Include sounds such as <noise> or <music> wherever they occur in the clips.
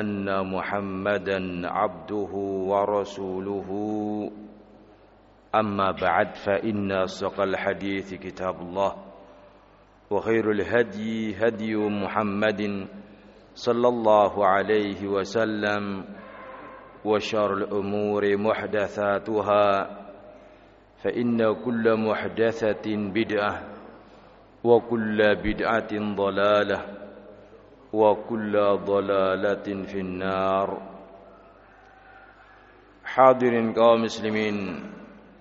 أن محمدا عبده ورسوله. أما بعد فإن أصدق الحديث كتاب الله وخير الهدي هدي محمد صلى الله عليه وسلم وشر الأمور محدثاتها فإن كل محدثة بدعة وكل بدعة ضلالة. وكل ضلالة في النار حاضر kaum muslimin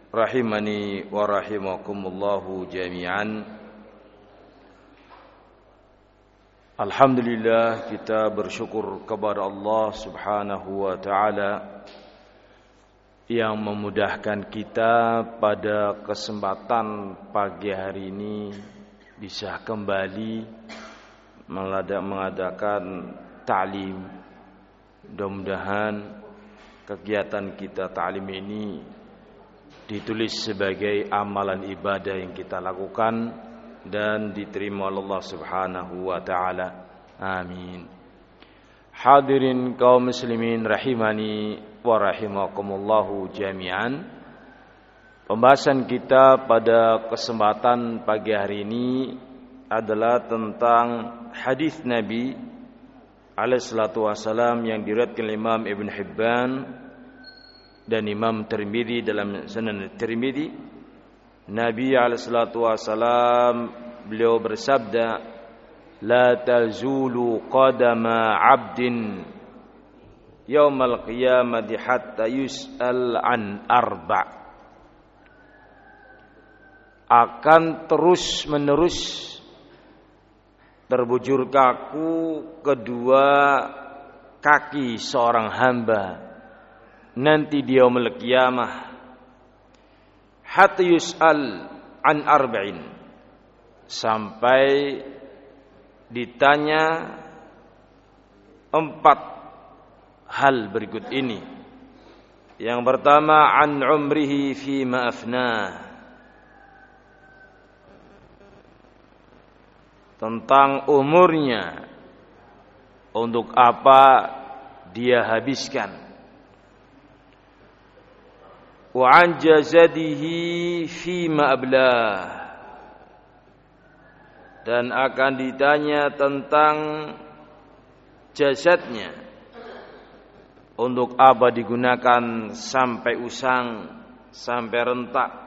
rahimani wa rahimakumullahu jami'an Alhamdulillah kita bersyukur kepada Allah Subhanahu wa taala yang memudahkan kita pada kesempatan pagi hari ini bisa kembali mengadakan ta'lim. Mudah-mudahan kegiatan kita ta'lim ini ditulis sebagai amalan ibadah yang kita lakukan dan diterima Allah Subhanahu wa taala. Amin. Hadirin kaum muslimin rahimani wa rahimakumullahu jami'an. Pembahasan kita pada kesempatan pagi hari ini adalah tentang hadis Nabi alaihi salatu wasalam yang diriwayatkan Imam Ibn Hibban dan Imam Tirmidzi dalam Sunan Tirmidzi. Nabi alaihi salatu wasalam beliau bersabda, "La tazulu qadama 'abdin yaumal qiyamati hatta yus'al an arba' akan terus menerus terbujur kaku kedua kaki seorang hamba nanti dia kiamah hatta yus'al an arba'in sampai ditanya empat hal berikut ini. Yang pertama an umrihi fi ma'afna. Tentang umurnya untuk apa dia habiskan. Wa an jazadihi fi. Dan akan ditanya tentang jasadnya untuk apa digunakan sampai usang, sampai rentak.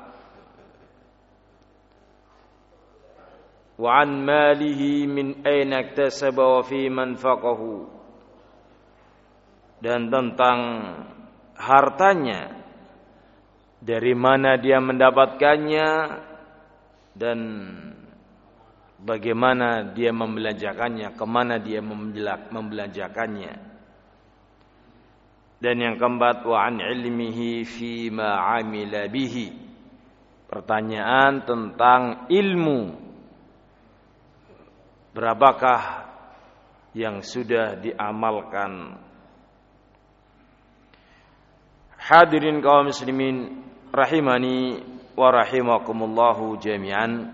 Malihi min aina iktasaba wa fi manfaqahu. Dan tentang hartanya dari mana dia mendapatkannya dan bagaimana dia membelanjakannya, ke mana dia membelanjakannya. Dan yang keempat wa an ilmihi fi ma amila bihi. Pertanyaan tentang ilmu. Berapakah yang sudah diamalkan? Hadirin kaum muslimin rahimani wa rahimakumullahu jami'an.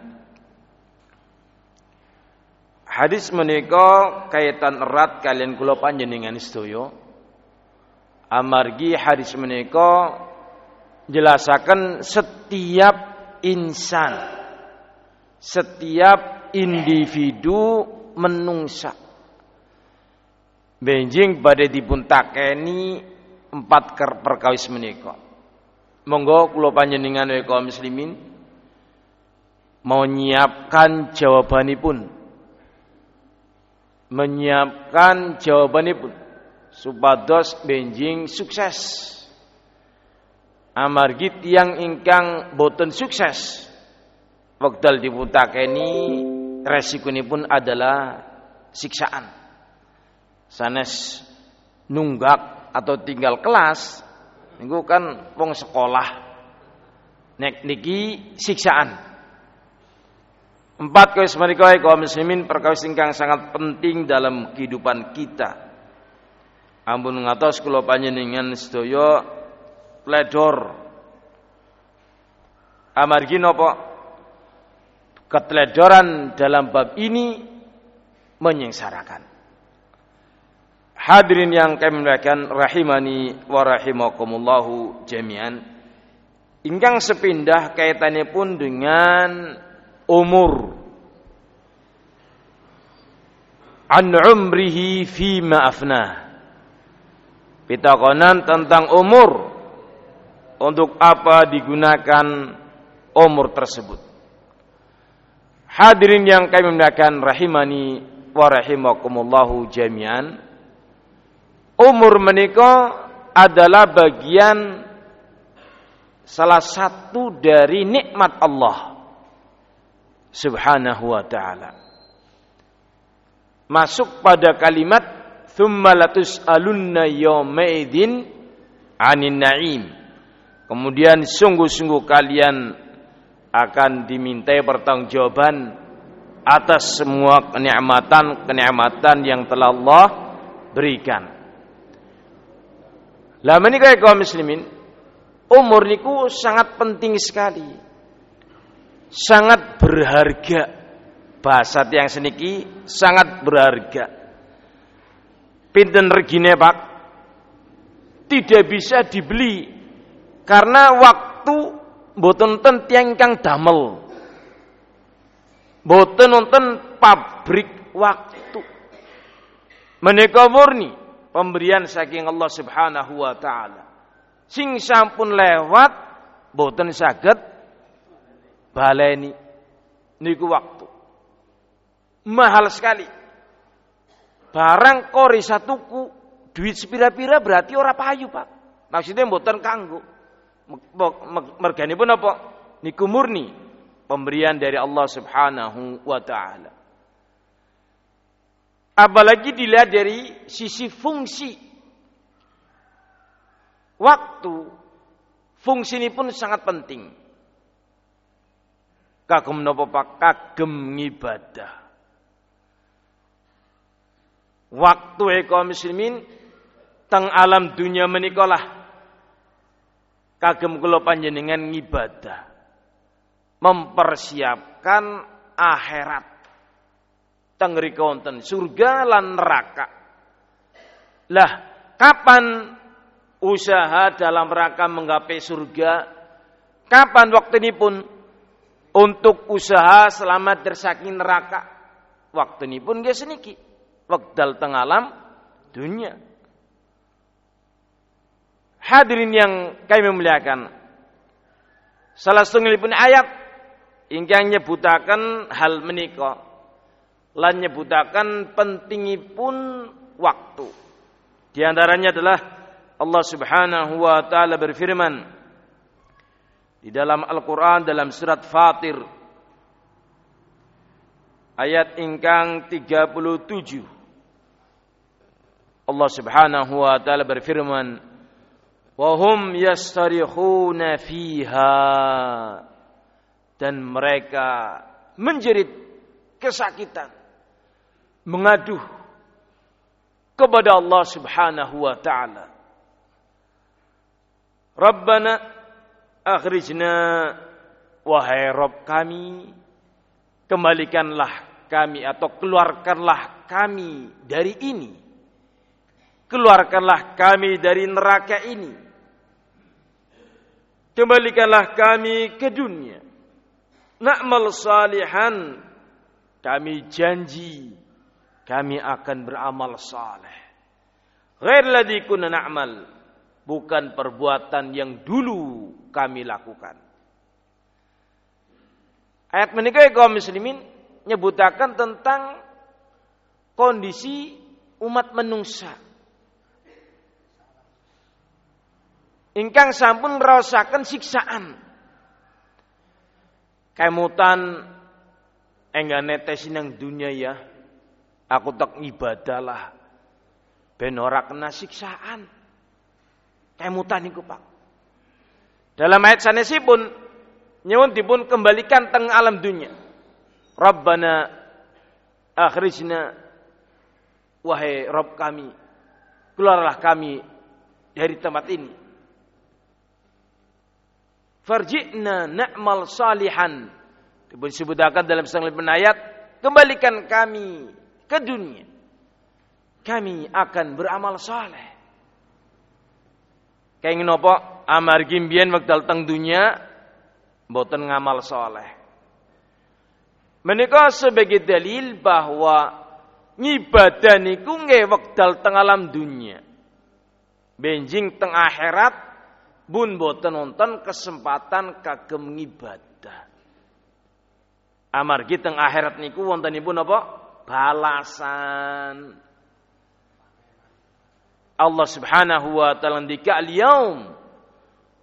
Hadis menika kaitan erat kalian kula panjenengan sedaya amargi hadis menika jelasaken setiap insan setiap individu menungsa. Benjing pada dipun takeni empat perkawis menika. Monggo kula panjenengan kaum muslimin mau nyiapkan jawabanipun. Menyiapkan jawabanipun supados benjing sukses. Amargi yang ingkang boten sukses wekdal dipuntakeni pun adalah siksaan sanes nunggak atau tinggal kelas niku kan wong sekolah nek niki siksaan Empat kawis menika kaum muslimin perkawis ingkang sangat penting dalam kehidupan kita. Ampun ngatos kula panjenengan sedaya pledor. Amargi napa? Keteledoran dalam bab ini menyengsarakan. Hadirin yang kami muliakan rahimani wa rahimakumullahu jami'an. Ingkang sepindah kaitannya pun dengan umur. An umrihi fi ma'afnah. Pitakonan tentang umur. Untuk apa digunakan umur tersebut. Hadirin yang kami muliakan rahimani wa rahimakumullahu jami'an umur menika adalah bagian salah satu dari nikmat Allah Subhanahu wa taala. Masuk pada kalimat thumma latus'alunna yawmaidin 'anin na'im. Kemudian sungguh-sungguh kalian akan dimintai pertanggungjawaban atas semua kenikmatan-kenikmatan yang telah Allah berikan. Lah menika kaum muslimin, umur niku sangat penting sekali. Sangat berharga. Bahasa yang seniki sangat berharga. Pinten regine, Pak? Tidak bisa dibeli karena waktu mboten ten tiang kang damel. Mboten nonton pabrik waktu. Menika murni pemberian saking Allah Subhanahu wa taala. Sing sampun lewat boten saged baleni niku waktu. Mahal sekali. Barang kori satuku duit sepira-pira berarti ora payu, Pak. Maksudnya mboten kanggo. Mergane pun apa? Niku murni pemberian dari Allah Subhanahu wa taala. Apalagi dilihat dari sisi fungsi. Waktu. Fungsi ini pun sangat penting. Kagem nopo pak? Kagem ibadah. Waktu eko muslimin teng alam dunia menikolah kagem kula panjenengan ngibadah mempersiapkan akhirat tengri konten surga lan neraka. Lah, kapan usaha dalam rangka menggapai surga? Kapan waktu ini pun untuk usaha selamat dari neraka? Waktu ini pun dia seniki. Wakdal tengalam dunia. Hadirin yang kami memuliakan. Salah pun ayat ingkang nyebutaken hal menikah lan nyebutakan pentingipun waktu. Di antaranya adalah Allah Subhanahu wa taala berfirman di dalam Al-Qur'an dalam surat Fatir ayat ingkang 37 Allah Subhanahu wa taala berfirman wa hum yastarikhuna fiha dan mereka menjerit kesakitan mengadu kepada Allah Subhanahu wa taala. Rabbana akhrijna wahai Rabb kami kembalikanlah kami atau keluarkanlah kami dari ini. Keluarkanlah kami dari neraka ini. Kembalikanlah kami ke dunia. Na'mal salihan. Kami janji kami akan beramal saleh. Ghair ladzi kunna na'mal, bukan perbuatan yang dulu kami lakukan. Ayat menikah kaum muslimin nyebutakan tentang kondisi umat menungsa. Ingkang sampun merasakan siksaan. Kemutan enggak netesin yang dunia ya Aku tak ibadahlah. Ben ora kena siksaan. Kemutan iku, Pak. Dalam ayat sanesipun nyuwun dipun kembalikan teng alam dunia. Rabbana akhrijna wahai Rabb kami keluarlah kami dari tempat ini. Farji'na na'mal salihan. Disebutkan dalam setengah ayat, kembalikan kami ke dunia. kami akan beramal saleh. Kayak nopo amar gimbian wekdal teng dunia boten ngamal saleh. Menika sebagai dalil bahwa ngibadah niku nggih wekdal teng alam dunia. Benjing teng akhirat bun boten nonton kesempatan kagem ngibadah. Amargi teng akhirat niku wontenipun apa? Balasan. Allah Subhanahu wa taala ndika al-yaum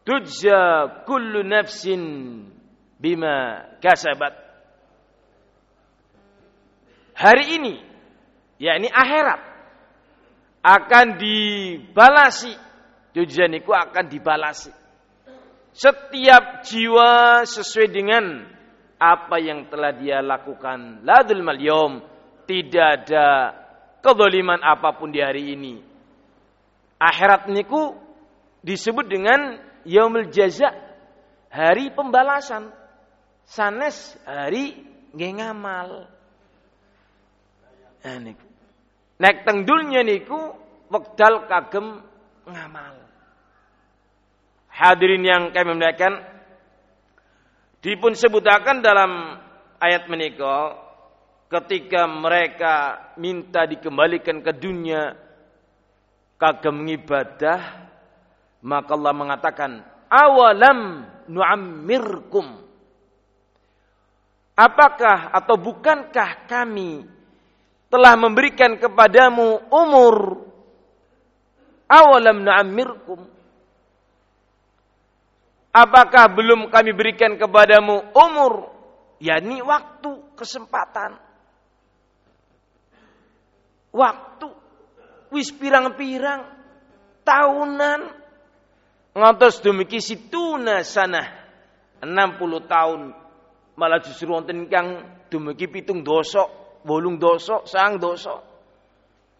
tujza kullu nafsin bima kasabat. Hari ini yakni akhirat akan dibalasi tujza niku akan dibalasi setiap jiwa sesuai dengan apa yang telah dia lakukan ladul malyom tidak ada kezaliman apa pun di hari ini Akhirat niku disebut dengan yaumul jaza, hari pembalasan. Sanes hari nggih ngamal. Nah, niku. Nek teng dunya niku wekdal kagem ngamal. Hadirin yang kami muliakan, dipun sebutakan dalam ayat menika ketika mereka minta dikembalikan ke dunia kagem ngibadah maka Allah mengatakan awalam nu'ammirkum apakah atau bukankah kami telah memberikan kepadamu umur awalam nu'ammirkum? Apakah belum kami berikan kepadamu umur yakni waktu kesempatan? Waktu wis pirang-pirang tahunan. Ngantos demikian situna sana 60 tahun. Malah justru wonten kang dumugi pitung dosa bolung dosa sang dosa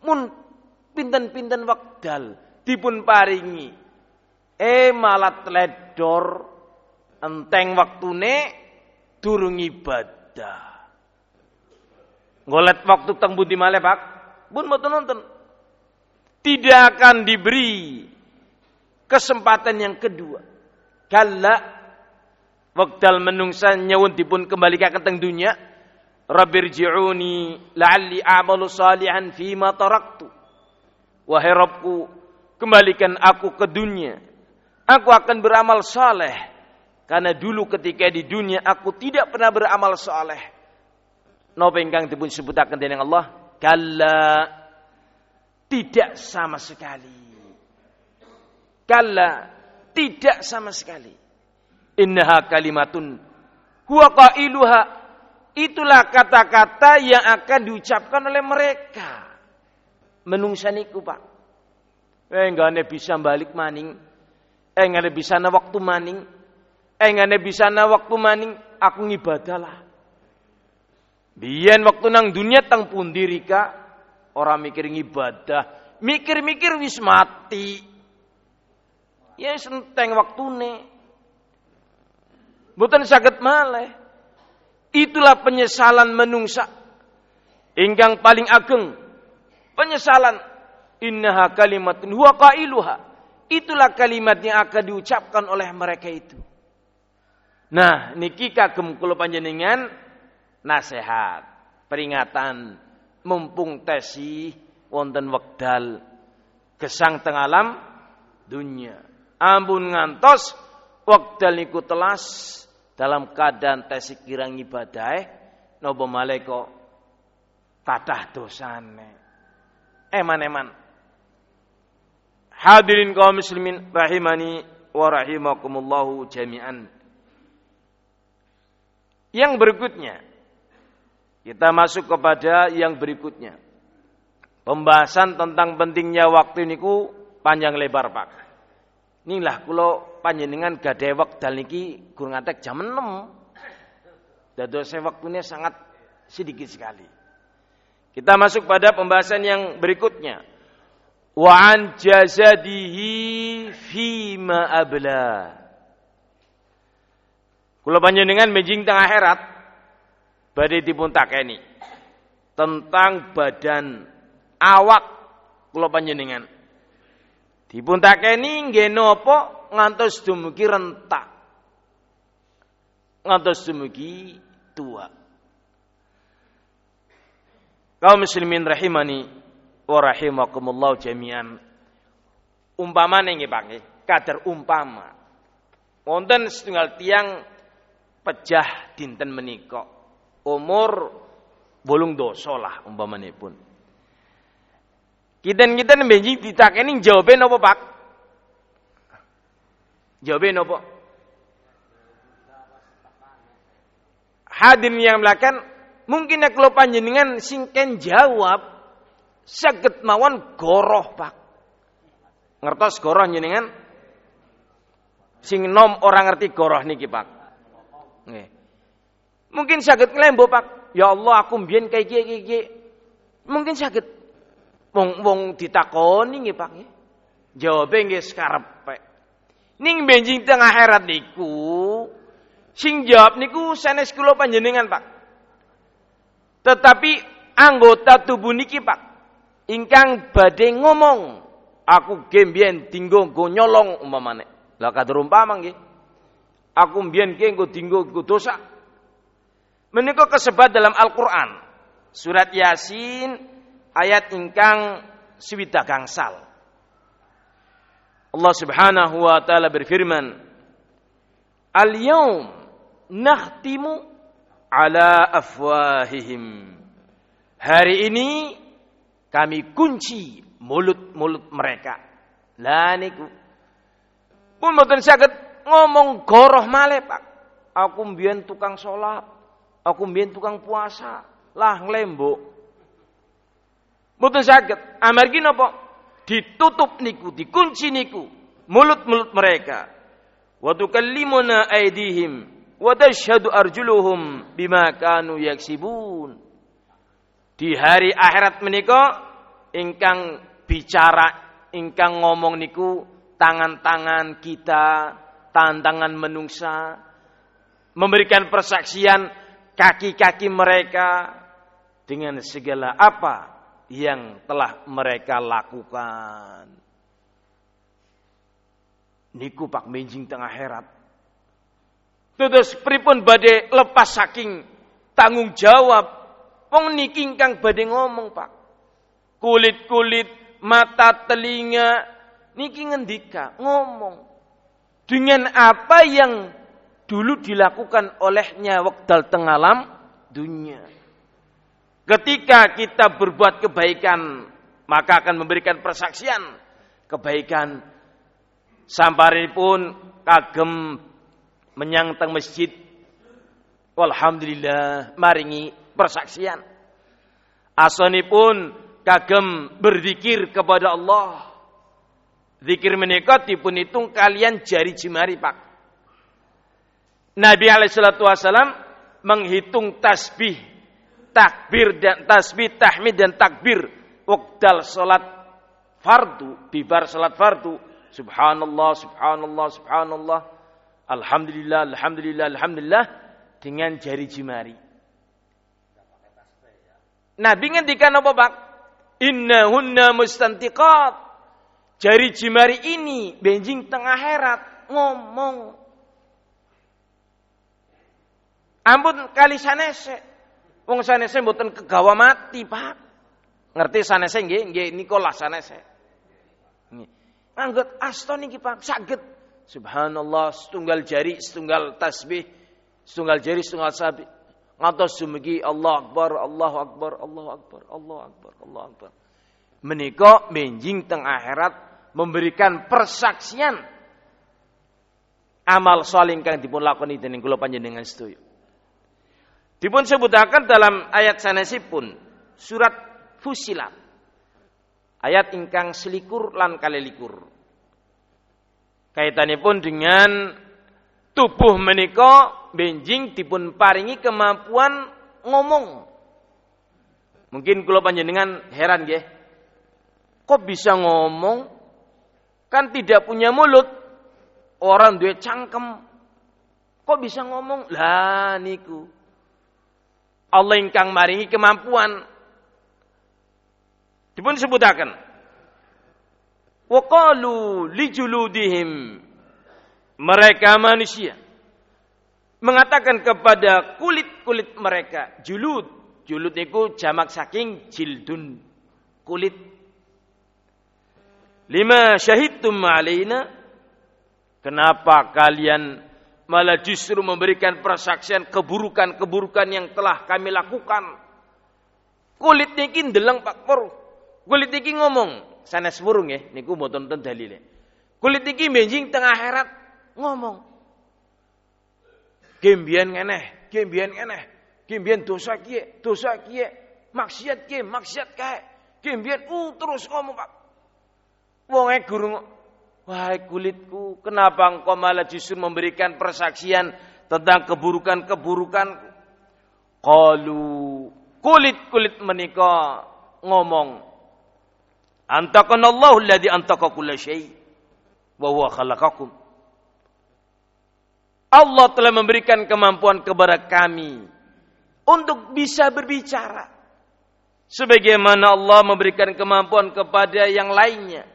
mun pinten-pinten wekdal dipun paringi eh malah teledor enteng waktune durung ibadah ngolet waktu teng budi malih Pak pun mboten nonton tidak akan diberi kesempatan yang kedua. Kalla wakdal menungsa nyawun dipun kembali ke teng dunia. Rabbirji'uni la'alli a'malu salihan fima taraktu. Wahai Rabbku, kembalikan aku ke dunia. Aku akan beramal saleh. Karena dulu ketika di dunia aku tidak pernah beramal saleh. Napa ingkang dipun sebutaken dening Allah? Kalla tidak sama sekali. Kalla tidak sama sekali. Innaha kalimatun huwa qailuha. Itulah kata-kata yang akan diucapkan oleh mereka. Menungsaniku Pak. Eh enggak bisa balik maning. Eh enggak bisa na waktu maning. Eh enggak bisa na waktu maning. Aku ngibadalah. Biyen waktu nang dunia tang pundirika Orang mikir ibadah, mikir-mikir wis mati. Ya senteng waktune. Bukan sakit maleh. Itulah penyesalan menungsa. Ingkang paling ageng. Penyesalan. Innaha kalimatun huwa qailuha. Itulah kalimat yang akan diucapkan oleh mereka itu. Nah, niki kagem kula panjenengan nasihat, peringatan mumpung tesi wonten wekdal gesang teng alam dunia. Ampun ngantos wekdal niku telas dalam keadaan tesi kirang ibadah nopo maleko kathah dosane. Eman-eman. Hadirin kaum muslimin rahimani wa rahimakumullahu jami'an. Yang berikutnya kita masuk kepada yang berikutnya. Pembahasan tentang pentingnya waktu niku panjang lebar Pak. Inilah kalau panjenengan gade wekdal niki kurang atek jam 6. saya waktunya sangat sedikit sekali. Kita masuk pada pembahasan yang berikutnya. Wa an jazadihi fima abla. Kula panjenengan menjing tengah akhirat badai dipun takeni tentang badan awak kula panjenengan. Dipun takeni nggih napa ngantos dumugi rentak. Ngantos dumugi tua. Kaum muslimin rahimani wa rahimakumullah jami'an. Umpamane nggih Pak nggih, kadar umpama. Wonten setunggal tiang pejah dinten menika. Umur bolong dosa lah umpamanipun. Kita-kita benjing ditakeni jawabe napa Pak? Jawabe napa? Hadirin yang belakang Mungkin nek lo panjenengan singken jawab saged mawon goroh, Pak. Ngertos goroh jenengan? Sing nom orang ngerti goroh niki, Pak. Nggih. Mungkin saged nglembo, Pak. Ya Allah, aku mbiyen kayak iki Mungkin saged wong wong ditakoni nggih, Pak nggih. Jawabe nggih sekarepe. Ning benjing tengah akhirat niku sing jawab niku sanes kula panjenengan, Pak. Tetapi anggota tubuh niki Pak ingkang badhe ngomong aku gembien tinggo go nyolong umpamane. Lah kadur umpama nggih. Aku mbien ki nggo dinggo go dosa. Menika kesebat dalam Al-Qur'an. Surat Yasin ayat ingkang swidak gangsal. Allah Subhanahu wa taala berfirman, "Al-yaum nakhtimu ala afwahihim. Hari ini kami kunci mulut-mulut mereka. Lah niku. Pun mboten saged ngomong goroh malih, Pak. Aku mbiyen tukang salat, aku mbiyen tukang puasa, lah nglembok. Mboten saged. Amargi napa? Ditutup niku, dikunci niku mulut-mulut mereka. Wa tukallimuna aydihim wa tashhadu arjuluhum bima kanu yaksibun. Di hari akhirat menika ingkang bicara, ingkang ngomong niku tangan-tangan kita, tantangan menungsa, memberikan persaksian kaki-kaki mereka dengan segala apa yang telah mereka lakukan. Niku Pak Menjing tengah herat Terus pripun badhe lepas saking tanggung jawab. Wong niki ingkang badhe ngomong, Pak. Kulit-kulit, mata, telinga niki ngendika, ngomong. Dengan apa yang dulu dilakukan olehnya wakdal tengalam dunia. Ketika kita berbuat kebaikan, maka akan memberikan persaksian kebaikan. Sampari pun kagem menyang teng masjid. Walhamdulillah maringi persaksian. Pun kagem berzikir kepada Allah. Zikir menika dipun hitung kalian jari jemari Pak. Nabi alaihissalatu wassalam menghitung tasbih takbir dan tasbih tahmid dan takbir wakdal salat fardu bibar salat fardu. Subhanallah subhanallah subhanallah Alhamdulillah, Alhamdulillah, Alhamdulillah dengan jari jemari. Nabi ngendikan apa Pak? Innahunna mustantiqat. Jari jemari ini benjing tengah herat ngomong. Ampun kali sanese. Wong sanese mboten kegawa mati, Pak. Ngerti sanese nggih? Nggih Nikola sanese. Nggih. Anggot asta niki Pak, saged Subhanallah, setunggal jari, setunggal tasbih, setunggal jari, setunggal sabi. Ngantos sumegi Allah Akbar, Allah Akbar, Allah Akbar, Allah Akbar, Allah Akbar. Menika menjing teng akhirat memberikan persaksian amal saling kang dipun lakoni dening kula panjenengan setuju. Dipun sebutaken dalam ayat sanesipun surat Fusilat. Ayat ingkang selikur lan kalilikur kaitanipun dengan tubuh menika benjing dipun paringi kemampuan ngomong. Mungkin kula panjenengan heran nggih. Kok bisa ngomong? Kan tidak punya mulut. Orang duwe cangkem. Kok bisa ngomong? Lah niku. Allah ingkang maringi kemampuan. Dipun sebutaken Waqalu lijuludihim. Mereka manusia. Mengatakan kepada kulit-kulit mereka. Julud. Julud itu jamak saking jildun. Kulit. Lima syahidtum alaina. Kenapa kalian malah justru memberikan persaksian keburukan-keburukan yang telah kami lakukan. Kulit niki ndeleng Pak. Kulit niki ngomong, sanes wurung ya, niku mboten ten dalile. Kulit iki benjing tengah akhirat ngomong. Gembian ngeneh, gembian ngeneh. Gembian dosa kiye, dosa kiye, maksiat kiye, maksiat kae. Gembian uh terus ngomong Pak. Wong e guru Wahai kulitku, kenapa engkau malah justru memberikan persaksian tentang keburukan-keburukan? Qalu kulit-kulit menikah ngomong Antakanallahu alladhi antaka kulla syai wa huwa khalaqakum. Allah telah memberikan kemampuan kepada kami untuk bisa berbicara. Sebagaimana Allah memberikan kemampuan kepada yang lainnya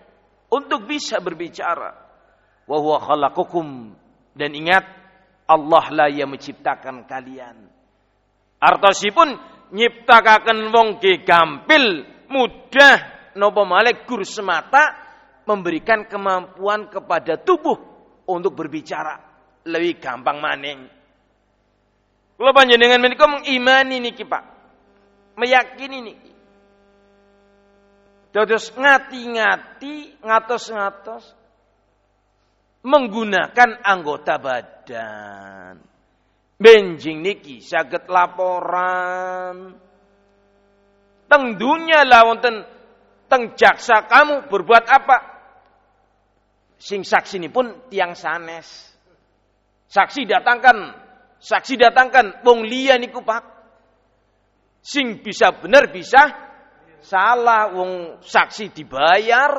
untuk bisa berbicara. Wa huwa dan ingat Allah lah yang menciptakan kalian. Artosipun nyiptakaken wong gampil mudah nopo malek gur semata memberikan kemampuan kepada tubuh untuk berbicara lebih gampang maning. Kalau panjenengan menika mengimani niki Pak. Meyakini niki. Dados ngati-ngati, ngatos-ngatos menggunakan anggota badan. Benjing niki saged laporan. Tengdunya lah wonten teng jaksa kamu berbuat apa? Sing saksi ini pun tiang sanes. Saksi datangkan, saksi datangkan, wong liya niku pak. Sing bisa benar bisa salah, wong saksi dibayar.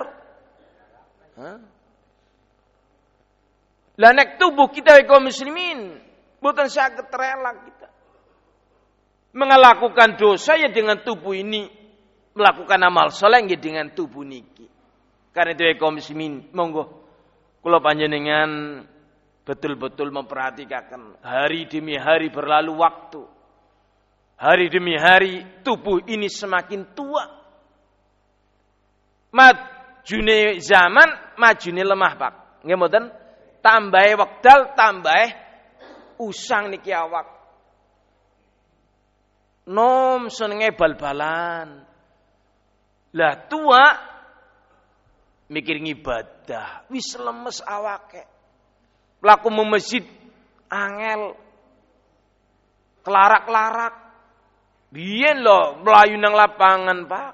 Lah nek tubuh kita kaum muslimin, bukan saya rela kita. Melakukan dosa ya dengan tubuh ini melakukan amal soleh dengan tubuh niki. Karena itu ya kaum muslimin, monggo kula panjenengan betul-betul memperhatikan hari demi hari berlalu waktu. Hari demi hari tubuh ini semakin tua. Majune zaman, majune lemah, Pak. Nggih mboten? Tambahe wekdal, tambahe usang niki awak. Nom senenge bal-balan. Lah tua mikir ibadah, wis lemes awake. Pelaku masjid angel kelarak-larak. Biyen lo melayu nang lapangan, Pak.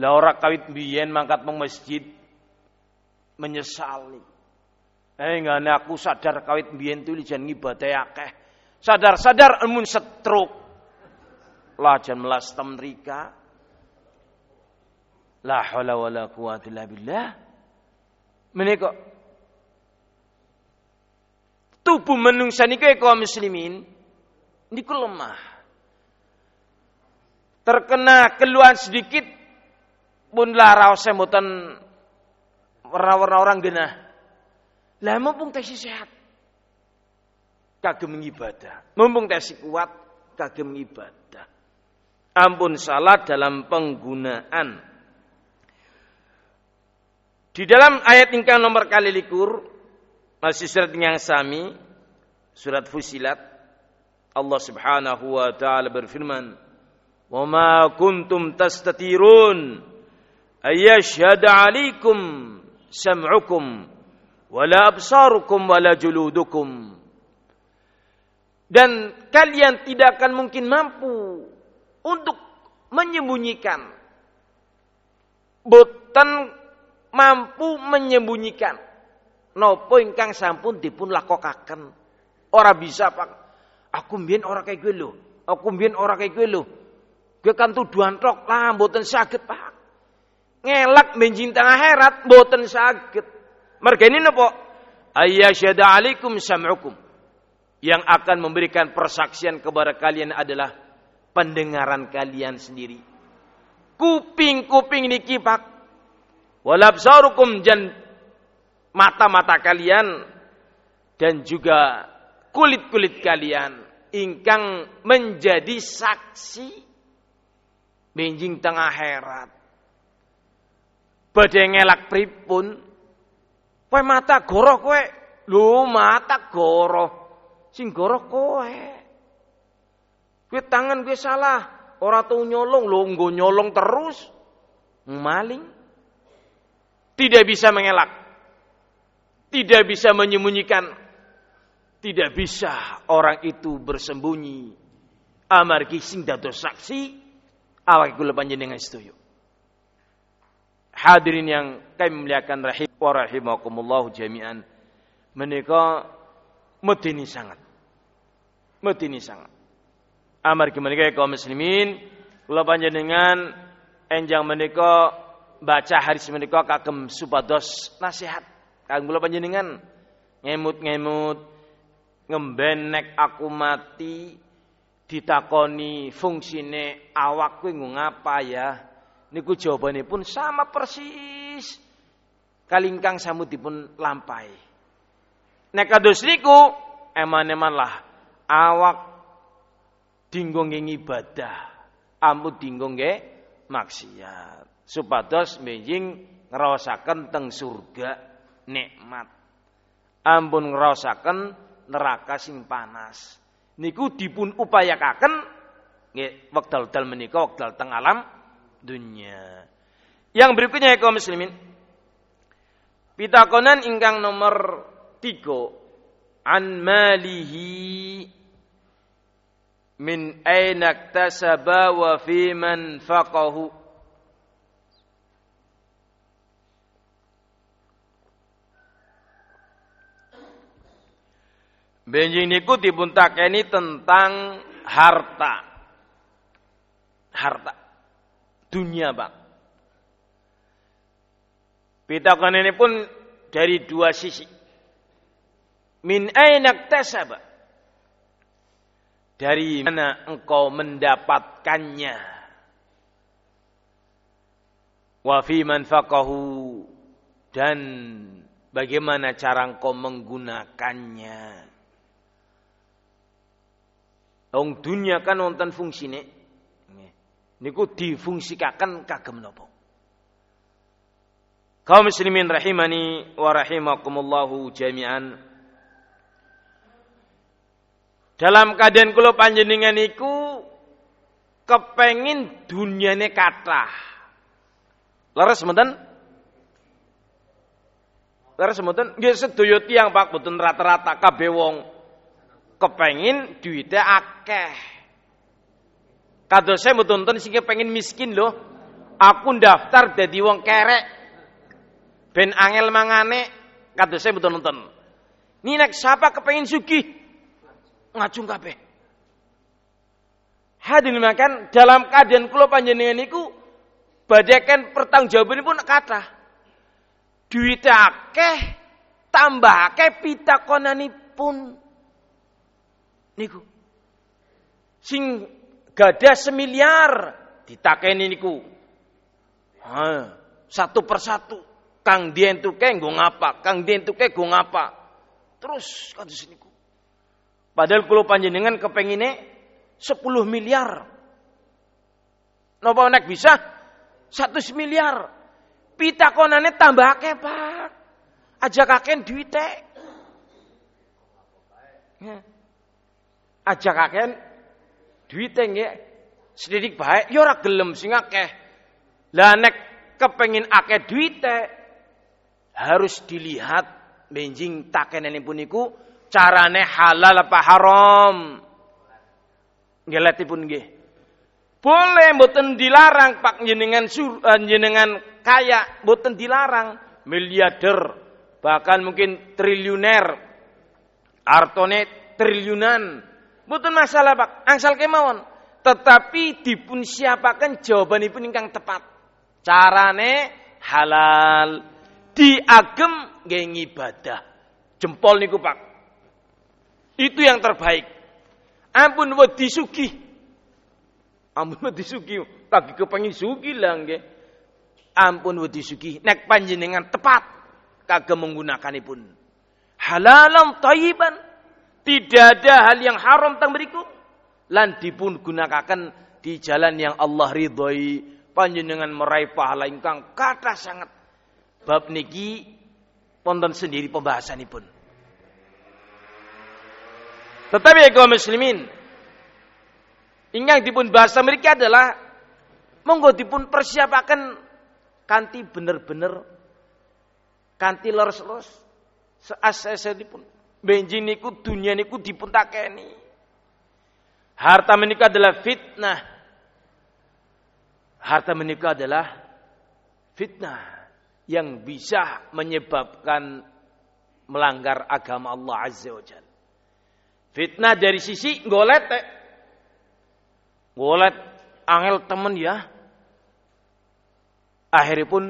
Lah ora kawit biyen mangkat meng masjid menyesali. Eh ngane aku sadar kawit biyen tuh jan ngibadah akeh. Sadar-sadar emun setruk. Lah jan melas temrika. La haula wala quwata illa billah. Menika tubuh menungsa niku kaum muslimin niku lemah. Terkena keluhan sedikit pun lara mboten warna-warna orang genah. Lah mumpung tesi sehat kagem ibadah. Mumpung tesi kuat kagem ibadah. Ampun salah dalam penggunaan di dalam ayat ingkang nomor kali likur masih surat yang sami surat Fusilat Allah Subhanahu wa taala berfirman "Wa ma kuntum tastatirun ayyashhadu 'alaikum sam'ukum wala absarukum wala juludukum" Dan kalian tidak akan mungkin mampu untuk menyembunyikan boten mampu menyembunyikan nopo ingkang sampun dipun lakokaken. Ora bisa, Pak. Aku mbiyen ora kayak gue lho. Aku mbiyen ora kayak gue lho. Gue kan tuduhan tok lah mboten saged, Pak. Ngelak tengah herat mboten saged. Mergene napa? Ayyasyada alaikum sam'ukum. Yang akan memberikan persaksian kepada kalian adalah pendengaran kalian sendiri. Kuping-kuping niki Pak walabsarukum jan mata-mata kalian dan juga kulit-kulit kalian ingkang menjadi saksi benjing tengah herat. Badhe ngelak pripun? Kowe mata goroh kowe? Lho mata goroh. Sing goroh kowe. Kowe tangan kowe salah ora tau nyolong. Lho nggo nyolong terus. Maling tidak bisa mengelak. Tidak bisa menyembunyikan. Tidak bisa orang itu bersembunyi. Amargi sing dados saksi. Awak kula panjenengan setuju? Hadirin yang kami muliakan rahim wa rahimakumullah jami'an. Menika medeni sangat. Medeni sangat. Amargi menika kaum muslimin kula panjenengan enjang menika baca hari menika kagem supados nasihat. Kagem kula panjenengan ngemut-ngemut ngembenek aku mati ditakoni fungsine awak kuwi ngapa ya? Niku jawabane pun sama persis. Kalingkang samudipun lampai nek kados niku eman-eman lah awak dinggo ibadah ambu dinggo maksiat supados benjing ngrasaken teng surga nikmat. Ampun ngrasaken neraka sing panas. Niku dipun upayakaken nggih wekdal dal menika wekdal teng alam dunia. Yang berikutnya ya kaum muslimin. Pitakonan ingkang nomor tiga an malihi min aina iktasaba wa fi man faqahu Benjing niku dipuntakeni tentang harta. Harta. Dunia, Pak. Pitakan ini pun dari dua sisi. Min ainak tasaba. Dari mana engkau mendapatkannya? Wa fi manfaqahu dan bagaimana cara engkau menggunakannya? Wong dunia kan wonten fungsine. Niku difungsikaken kagem napa? Kaum muslimin rahimani wa rahimakumullahu jami'an. Dalam keadaan kula panjenengan niku kepengin dunyane kathah. Leres mboten? Leres mboten? Nggih sedaya tiyang Pak boten rata-rata kabeh wong kepengin duitnya akeh. Kados saya mau tonton sih pengen miskin loh. Aku daftar jadi wong kerek. Ben angel mangane kados saya mau nonton. Ini nek siapa kepengin sugi? Ngacung kabeh. Hadirin makan dalam keadaan kula panjenengan niku pertanggungjawaban pun kata. Duit akeh tambah akeh pitakonanipun niku. Sing gada semiliar ditakeni niku. Ha, satu persatu. Kang dien tuke nggo ngapa? Kang dien tuke nggo ngapa? Terus kados niku. Padahal kalau panjenengan kepengine 10 miliar. Napa nek bisa? 100 miliar. Pitakonane tambah akeh, Pak. Aja kakek duwite. Ya ajak aken duwite nggih sedidik baik ya ora gelem sing akeh. Lah nek kepengin akeh duwite harus dilihat benjing takenene puniku carane halal apa haram. Ngeletipun nggih. Boleh mboten dilarang Pak jenengan sur, uh, jenengan kaya mboten dilarang miliarder bahkan mungkin triliuner artone triliunan Mboten masalah Pak, angsal kemawon. Tetapi dipun jawaban ibu ingkang tepat. Carane halal, diagem nggih ibadah. Jempol niku Pak. Itu yang terbaik. Ampun wedi sugih. Ampun wedi sugih, lagi kepengin sugih lah nggih. ampun wedi sugih nek panjenengan tepat kagem menggunakanipun halalan thayyiban tidak ada hal yang haram teng mriku lan dipun gunakaken di jalan yang Allah ridhoi. Panjenengan meraih pahala ingkang kata sangat. Bab niki ponton sendiri pembahasanipun. Tetapi ya kaum muslimin ingkang dipun bahasa mereka adalah monggo dipun persiapaken kanti bener-bener kanti leres-leres seas-asadipun benjin niku dunia niku dipun takeni harta menikah adalah fitnah harta menikah adalah fitnah yang bisa menyebabkan melanggar agama Allah Azza wa. Fitnah dari sisi golet Golet angel temen ya. Akhirnya pun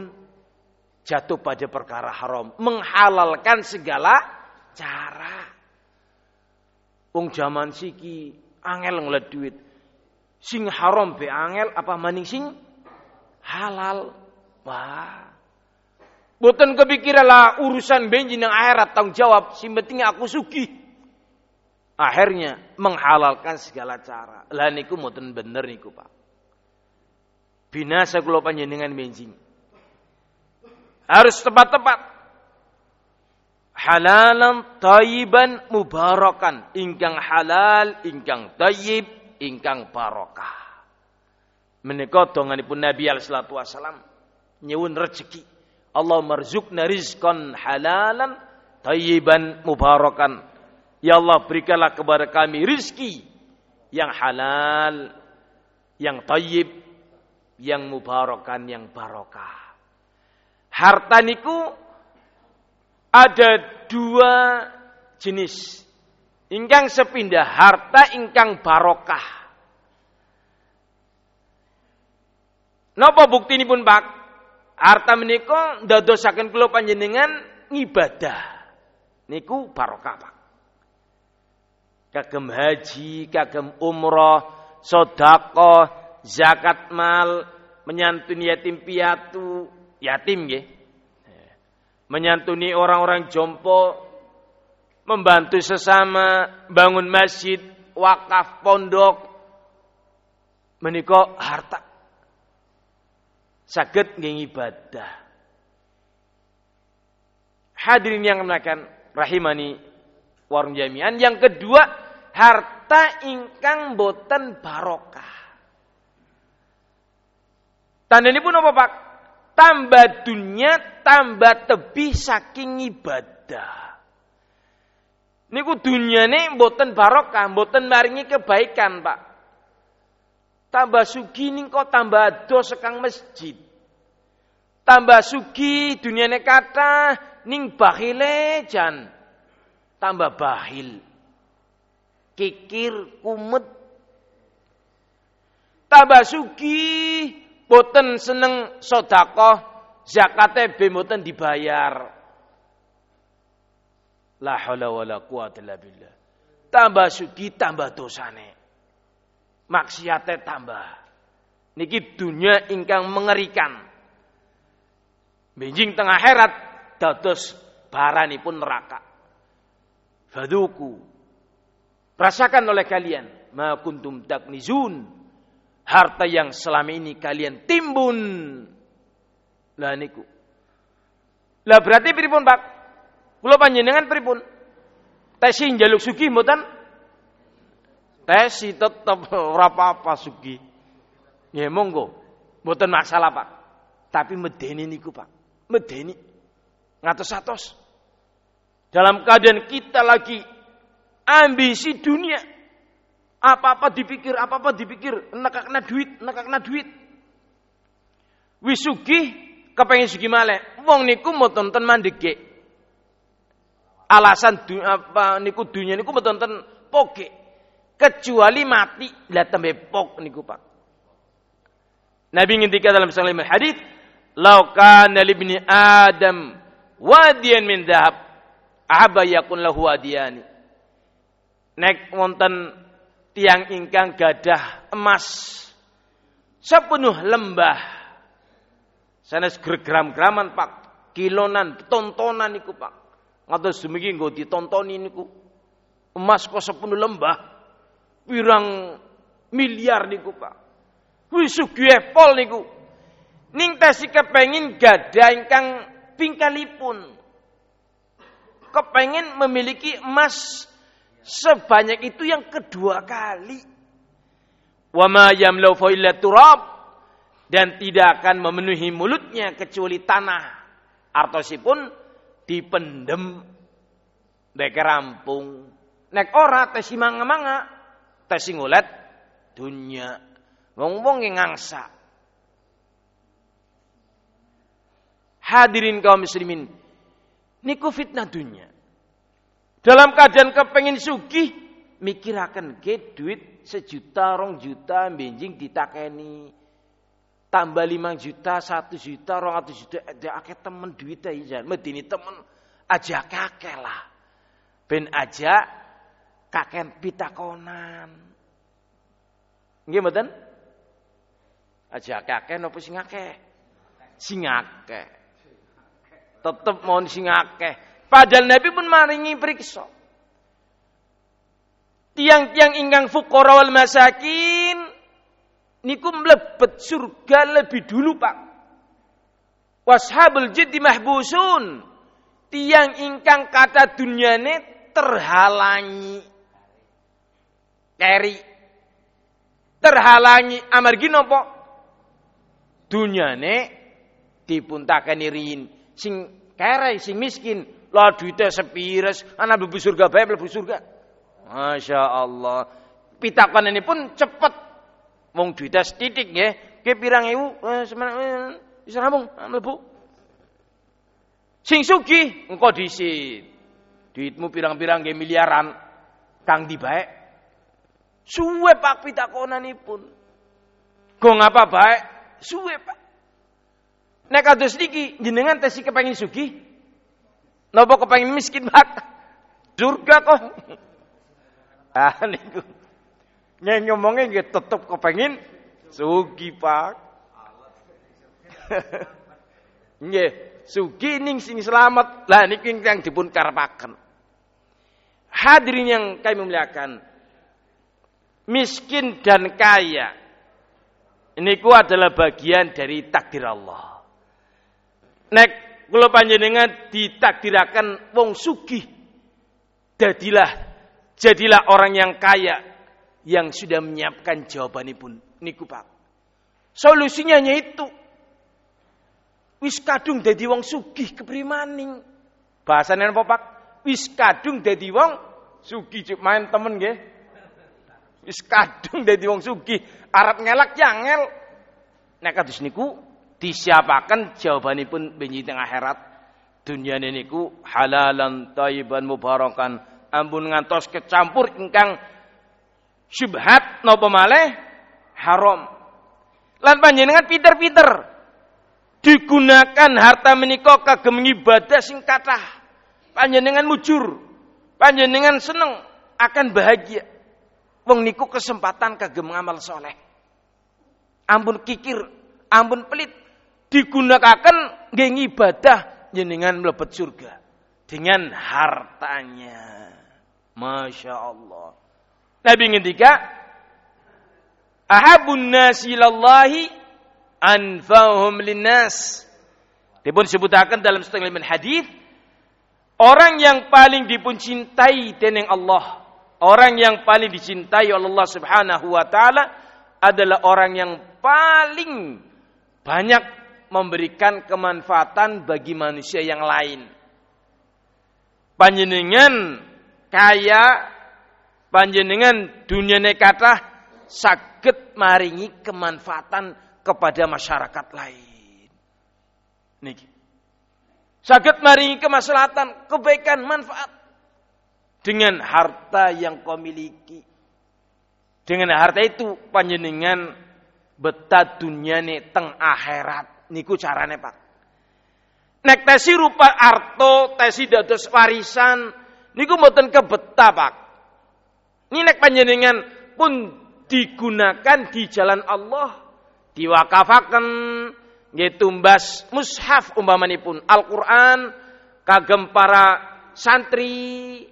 jatuh pada perkara haram. Menghalalkan segala cara. Wong zaman siki angel ngeliat duit. Sing haram be angel apa maning sing halal. Wah. Boten kepikiran lah urusan benjin yang akhirat tanggung jawab. Si penting aku suki. Akhirnya menghalalkan segala cara. Lah niku mboten bener niku, Pak. Binasa kula panjenengan benjing. Harus tepat-tepat. Halalan tayyiban mubarakan. Ingkang halal, ingkang tayyib, ingkang barokah. Menika donganipun Nabi alaihi wasalam nyuwun rezeki. Allah marzukna rizqan halalan tayyiban mubarakan Ya Allah berikanlah kepada kami rizki yang halal, yang tayyib, yang mubarakan, yang barokah. Harta niku ada dua jenis. Ingkang sepindah harta ingkang barokah. Napa bukti ini pun Pak? Harta menika ndadosaken kula panjenengan ngibadah. Niku barokah Pak kagem haji, kagem umroh, sodako, zakat mal, menyantuni yatim piatu, yatim ya, menyantuni orang-orang jompo, membantu sesama, bangun masjid, wakaf pondok, menikah harta. Sakit ibadah. Hadirin yang menakan rahimani warung jamian. Yang kedua, harta ingkang boten barokah. Tanda ini pun apa pak? Tambah dunia, tambah tebih saking ibadah. Niku dunia ini boten barokah, boten maringi kebaikan pak. Tambah sugi nih kok tambah do sekang masjid. Tambah sugi dunia ini kata ning bahile jan tambah bahil. Kikir, kumet. Tambah sugi, boten seneng sodakoh, zakatnya bemoten dibayar. La haula wala quwata illa billah. Tambah sugi, tambah dosane. Maksiate tambah. Niki dunia ingkang mengerikan. Benjing tengah herat dados baranipun neraka. Faduku. Rasakan oleh kalian. Ma kuntum taknizun. Harta yang selama ini kalian timbun. Lah niku. Lah berarti pripun Pak? Kula panjenengan pripun? Tesi njaluk sugi mboten? Tesi tetep <laughs> ora apa-apa sugi. Ya monggo. Mboten masalah Pak. Tapi medeni niku Pak. Medeni. Ngatos-atos. Dalam keadaan kita lagi ambisi dunia. Apa-apa dipikir, apa-apa dipikir. Nekakna duit, nekakna duit. Wisugi kepengen sugi male. Wong niku mau tonton mandege. Alasan du, apa niku dunia niku mau tonton poke. Kecuali mati lah tambah pok niku Pak. Nabi ngendika dalam salam hadis, "Lau kana libni Adam wadiyan min dhahab Aba yakun lahu adiyani. Nek wonten tiang ingkang gadah emas sepenuh lembah Sanes gregram-graman Pak, kilonan, tontonan niku Pak. Ngatos demikian nggo ditontoni niku. Emas kok sepuluh lembah. Pirang miliar niku Pak. Wis sugih pol niku. Ning tesi kepengin gada ingkang pingkalipun. Kepengin memiliki emas sebanyak itu yang kedua kali. Wa ma yamlau dan tidak akan memenuhi mulutnya kecuali tanah. Artosipun dipendem dek rampung. Nek ora tesi manga-manga, tesi ngulet dunya. Wong-wong ngangsa. Hadirin kaum muslimin, niku fitnah dunia. Dalam keadaan kepengin sugih, mikiraken ke duit sejuta, rong juta, benjing ditakeni tambah lima juta, satu juta, rong atau juta, ada akeh temen duit aja, medini temen aja kakek lah, ben aja kakek pitakonan, nggih mboten? Aja kakek nopo sing akeh? Sing akeh. Tetep mau sing akeh. Padahal Nabi pun maringi periksa. Tiang-tiang ingkang fuqara wal masakin niku mlebet surga lebih dulu, Pak. Washabul jiddi mahbusun. Tiang ingkang kata dunyane terhalangi. Keri. Terhalangi amargi napa? Dunyane dipuntakani riyin. Sing kere, sing miskin, lah duitnya sepires, anak mlebu surga bae mlebu surga. Masya Allah. Pitakan ini pun cepet Wong duitnya setitik ya. Ke pirang ewu, eh, semangat, bisa rampung, mlebu. Sing sugi, engkau disit. Duitmu pirang-pirang ke miliaran, kang dibaik. Suwe pak pitakonanipun. Go ngapa baik? Suwe pak. Nek kados niki jenengan tesi kepengin sugi. Napa kepengin miskin pak? Surga kok. Ah niku. Nyai ngomongnya nggih tetep kepengin sugi, Pak. <laughs> Nggih, sugi ning sing selamat. Lah niki yang dipun karepaken. Hadirin yang kami muliakan. Miskin dan kaya. Ini ku adalah bagian dari takdir Allah. Nek kula panjenengan ditakdirakan wong sugih. Jadilah jadilah orang yang kaya yang sudah menyiapkan jawaban pun niku Pak. Solusinya itu wis kadung dadi wong sugih keprimaning. Bahasane apa Pak? Wis kadung dadi wong sugih cuk main temen nggih. Wis kadung dadi wong sugih, arep ngelak jangel. Nek kados niku disiapaken jawabanipun benji teng akhirat. Dunyane niku halalan thayyiban mubarakan ampun ngantos kecampur ingkang syubhat napa malih haram. Lan panjenengan pinter-pinter digunakan harta menika kagem ibadah sing kathah. Panjenengan mujur, panjenengan seneng akan bahagia. Wong niku kesempatan kagem ngamal soleh. Ampun kikir, ampun pelit, digunakan nggih ibadah jenengan mlebet surga dengan hartanya. Masya Allah. Nabi ngendika Ahabun nasi lallahi anfa'uhum linnas. Dipun sebutakan dalam setengah lima hadis orang yang paling dipun cintai Allah, orang yang paling dicintai oleh Allah Subhanahu wa taala adalah orang yang paling banyak memberikan kemanfaatan bagi manusia yang lain. Panjenengan kaya panjenengan dunia nekatah sakit maringi kemanfaatan kepada masyarakat lain. Niki. Sakit maringi kemaslahatan, kebaikan, manfaat dengan harta yang kau miliki. Dengan harta itu panjenengan betah dunyane teng akhirat. Niku carane Pak. Nek tesi rupa arto, tesi dados warisan, niku mboten kebetah Pak. Ninek panjenengan pun digunakan di jalan Allah, diwakafakan, nggih tumbas mushaf umpamanipun Al-Qur'an kagem para santri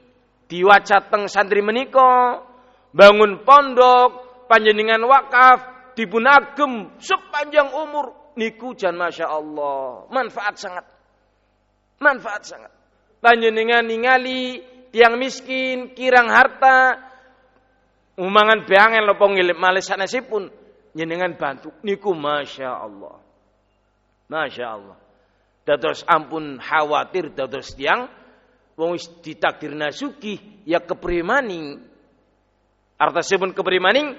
diwaca teng santri menika bangun pondok panjenengan wakaf dipun agem sepanjang umur niku jan masya Allah manfaat sangat. Manfaat sangat. Panjenengan ningali tiang miskin kirang harta umangan beangen lopo ngilip malih sanesipun. Jenengan bantu. Niku masya Allah Masya Allah. Dados ampun khawatir dados tiang wong ditakdir nasuki ya keprimaning. Artasipun keprimaning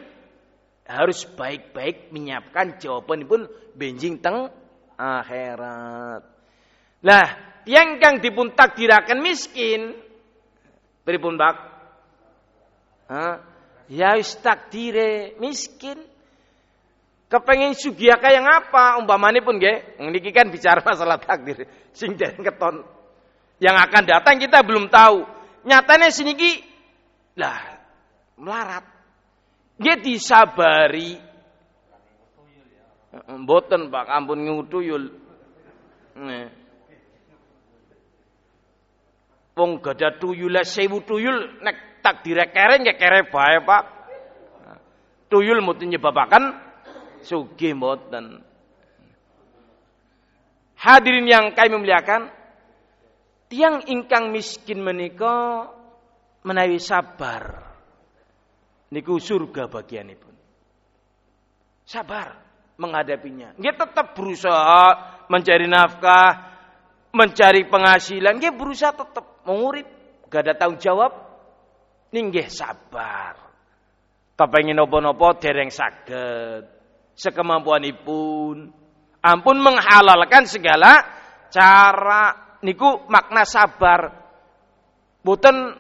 harus baik-baik menyiapkan jawaban pun benjing teng akhirat. Lah, tiang kang dipun takdirakan miskin pripun bak? Hah? Ya wis takdire miskin Kepengen sugiaka yang apa? Umpamanya pun nggih, niki kan bicara masalah takdir. Sing keton. Yang akan datang kita belum tahu. Nyatanya siniki lah melarat. Nggih disabari. Mboten Pak, ampun ngutuyul. Nih. Wong gada tuyul sewu tuyul nek takdire kere nggih kere bae Pak. Tuyul mboten nyebabaken sugih mboten. Hadirin yang kami muliakan, tiang ingkang miskin menika menawi sabar. Niku surga bagianipun. Sabar menghadapinya. Dia tetap berusaha mencari nafkah, mencari penghasilan. Dia berusaha tetap mengurip, gak ada tanggung jawab. Ninggih sabar. Tapi ingin nopo-nopo dereng saged sekemampuanipun. Ampun menghalalkan segala cara niku makna sabar. Boten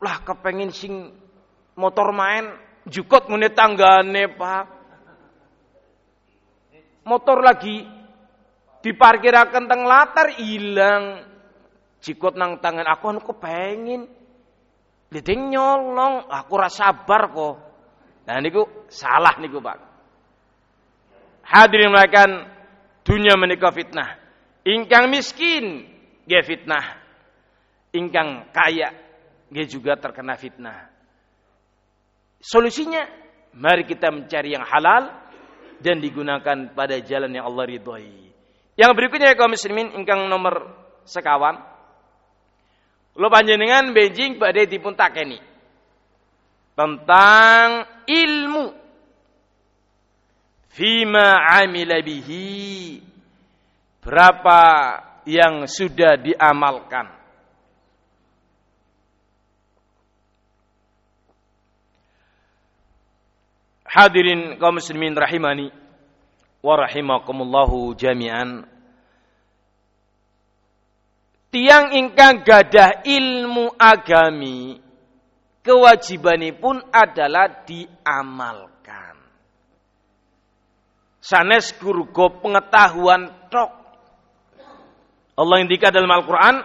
lah kepengin sing motor main jukot ngene tanggane, Pak. Motor lagi diparkirakan teng latar hilang. Jikot nang tangan aku anu kepengin. Liding nyolong, aku rasa sabar kok. Nah niku salah niku, Pak. Hadirin melakukan dunia menikah fitnah. Ingkang miskin, dia fitnah. Ingkang kaya, dia juga terkena fitnah. Solusinya, mari kita mencari yang halal dan digunakan pada jalan yang Allah ridhoi. Yang berikutnya ya kaum muslimin ingkang nomor sekawan. Lo panjenengan Beijing pada dipun takeni tentang ilmu fima amila bihi berapa yang sudah diamalkan Hadirin kaum muslimin rahimani wa rahimakumullahu jami'an Tiang ingkang gadah ilmu agami kewajibanipun adalah diamalkan sanes kurgo pengetahuan tok. Allah indika dalam Al-Quran,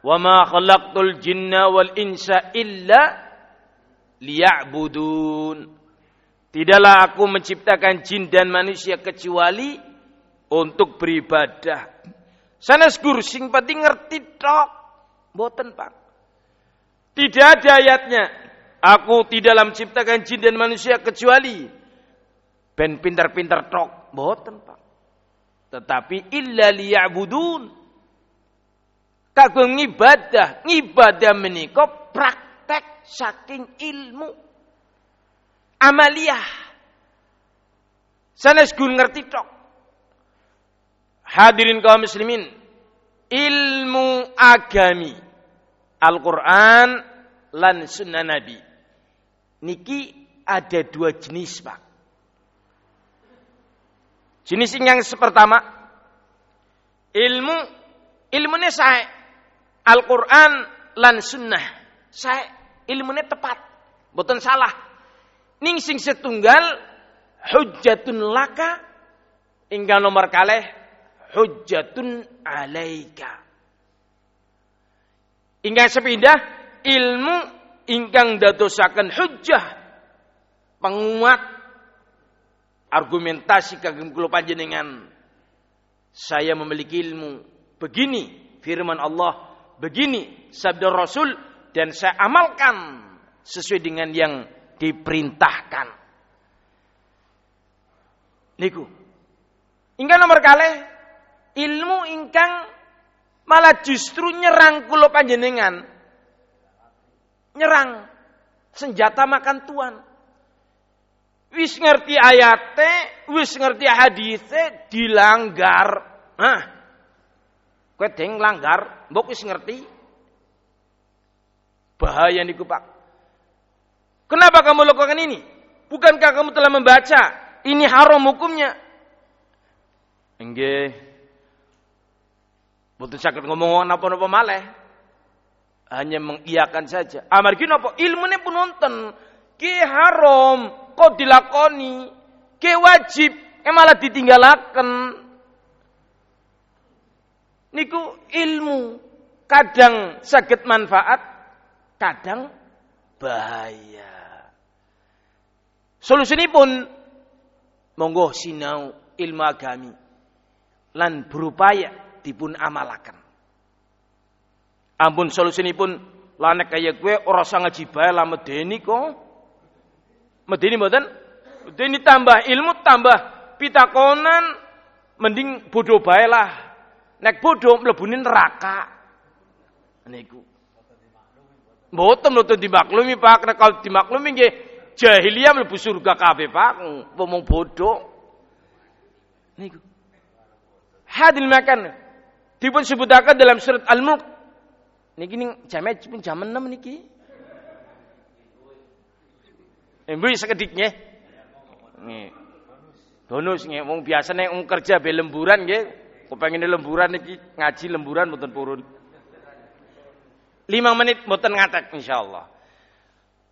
wa ma khalaqtul jinna wal insa illa liya'budun. Tidaklah aku menciptakan jin dan manusia kecuali untuk beribadah. Sanes guru sing penting ngerti tok. Boten pak. Tidak ada ayatnya. Aku tidaklah menciptakan jin dan manusia kecuali Ben pintar-pintar tok, boten Pak. Tetapi illa liya'budun. Kagum ibadah, ibadah menika praktek saking ilmu. Amaliyah. Sanes gun ngerti tok. Hadirin kaum muslimin, ilmu agami Al-Quran lan sunnah Nabi. Niki ada dua jenis pak. Jenis yang pertama ilmu ilmunya saya Al-Qur'an lan sunnah. Saya ilmunya tepat, bukan salah. Ning sing setunggal hujjatun laka hingga nomor kalih hujjatun alaika. Hingga sepindah ilmu ingkang dadosaken hujjah penguat argumentasi kagem kula panjenengan Saya memiliki ilmu begini firman Allah, begini sabda Rasul dan saya amalkan sesuai dengan yang diperintahkan. Niku. Ingkang nomor kali ilmu ingkang malah justru nyerang kulo panjenengan. Nyerang senjata makan tuan. Wis ngerti ayate, wis ngerti hadise dilanggar. Nah, kowe langgar, mbok wis ngerti. Bahaya niku Pak. Kenapa kamu lakukan ini? Bukankah kamu telah membaca ini haram hukumnya? Enggak. Betul sakit ngomong apa-apa maleh. Hanya mengiyakan saja. Amargi napa? Ilmune pun nonton. Ki haram kok dilakoni. Ki wajib eh malah ditinggalakan. Niku ilmu kadang sakit manfaat, kadang bahaya. Solusi ini pun monggo sinau ilmu agami lan berupaya dipun amalakan. Ampun solusi ini pun lanek kaya gue ora sang ngaji bae lah medeni kok. Medeni mboten? Medeni tambah ilmu tambah pitakonan mending bodoh bae lah. Nek bodoh mlebune neraka. Niku. Mboten mboten dimaklumi Pak, nek kalau dimaklumi jahiliyah mlebu surga kabeh, Pak. Ngomong bodoh. Niku. Hadil makan dipun sebutaken dalam surat Al-Mulk. Niki ning jame pun jam 6 niki. Embu sekedik nggih. Nggih. Bonus nggih wong biasane wong kerja be lemburan nggih. Kepengine lemburan niki ngaji lemburan mboten purun. 5 menit mboten ngatek insyaallah.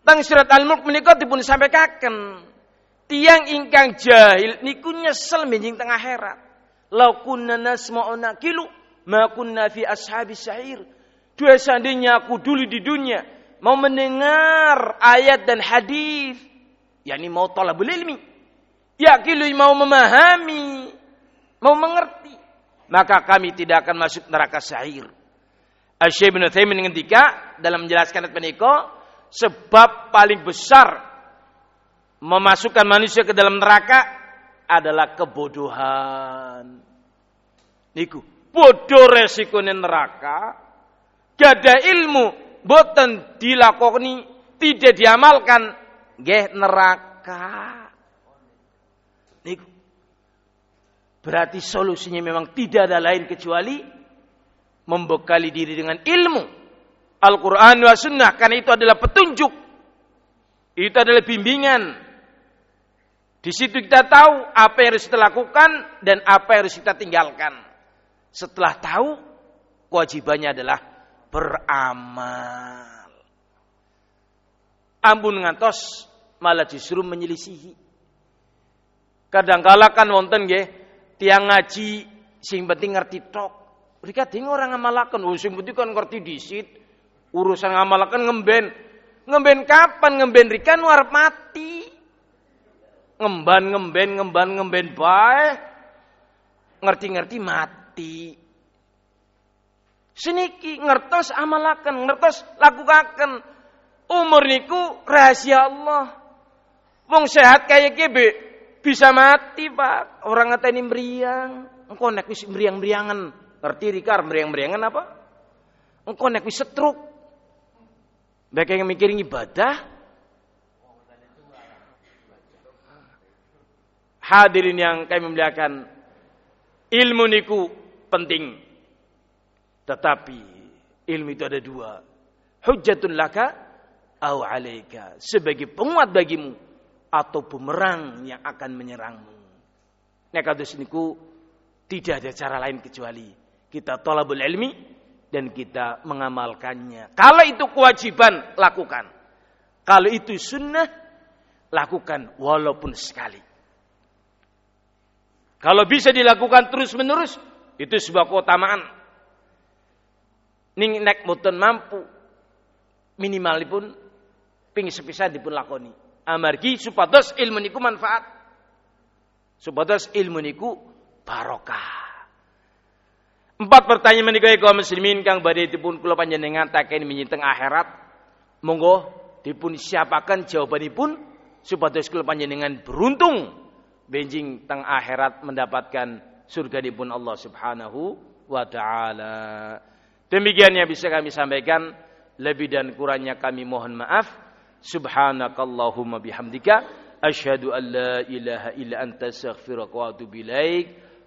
Tang surat Al-Mulk menika dipun sampaikan tiang ingkang jahil niku nyesel menjing tengah akhirat. Lau kunna nasma'u naqilu ma kunna fi ashabi sa'ir. Dua seandainya aku dulu di dunia mau mendengar ayat dan hadis, yakni mau tolabul ilmi, yakilu mau memahami, mau mengerti, maka kami tidak akan masuk neraka. Asyik bin Uthaymin ngendika dalam menjelaskan ayat menika sebab paling besar memasukkan manusia ke dalam neraka adalah kebodohan. Niku, bodoh resikonya neraka, gak ada ilmu, boten dilakoni, tidak diamalkan, geh neraka. Niku. Berarti solusinya memang tidak ada lain kecuali membekali diri dengan ilmu Al-Quran wa sunnah. Karena itu adalah petunjuk. Itu adalah bimbingan. Di situ kita tahu apa yang harus kita lakukan dan apa yang harus kita tinggalkan. Setelah tahu, kewajibannya adalah beramal. Ampun ngantos malah justru menyelisihi. Kadang-kala kan wonten nggih tiang ngaji sing penting ngerti tok. Mereka ding orang ngamalaken, oh sing penting kan ngerti disit, Urusan ngamalakan ngemben. Ngemben kapan? Ngemben rikan war mati. Ngemban, ngemben, ngemban, ngemben bae. Ngerti-ngerti mati. Seniki ngertos amalakan, ngertos lakukan. Umur niku rahasia Allah. Wong sehat kayak kebe bisa mati pak. Orang ini meriang. Engkau nek wis meriang-meriangan. Ngerti rikar meriang-meriangan apa? Engkau nek wis setruk. Mereka yang mikirin ibadah. Hadirin yang kami memuliakan. Ilmu niku penting. Tetapi ilmu itu ada dua. Hujjatun laka au alaika. Sebagai penguat bagimu. Atau bumerang yang akan menyerangmu. Nekatus niku tidak ada cara lain kecuali kita tolabul ilmi dan kita mengamalkannya. Kalau itu kewajiban, lakukan. Kalau itu sunnah, lakukan walaupun sekali. Kalau bisa dilakukan terus-menerus, itu sebuah keutamaan. Ning nek mboten mampu minimal pun ping sepisah dipun lakoni. Amargi supados ilmu niku manfaat. Supados ilmu niku barokah. Empat pertanyaan menika kaum muslimin kang badhe dipun kula panjenengan taken menyiteng akhirat. Monggo dipun siapakan jawabanipun supados kula panjenengan beruntung benjing teng akhirat mendapatkan surga dipun Allah Subhanahu wa taala. Demikian yang bisa kami sampaikan, lebih dan kurangnya kami mohon maaf. Subhanakallahumma bihamdika asyhadu an la ilaha illa anta astaghfiruka wa atubu.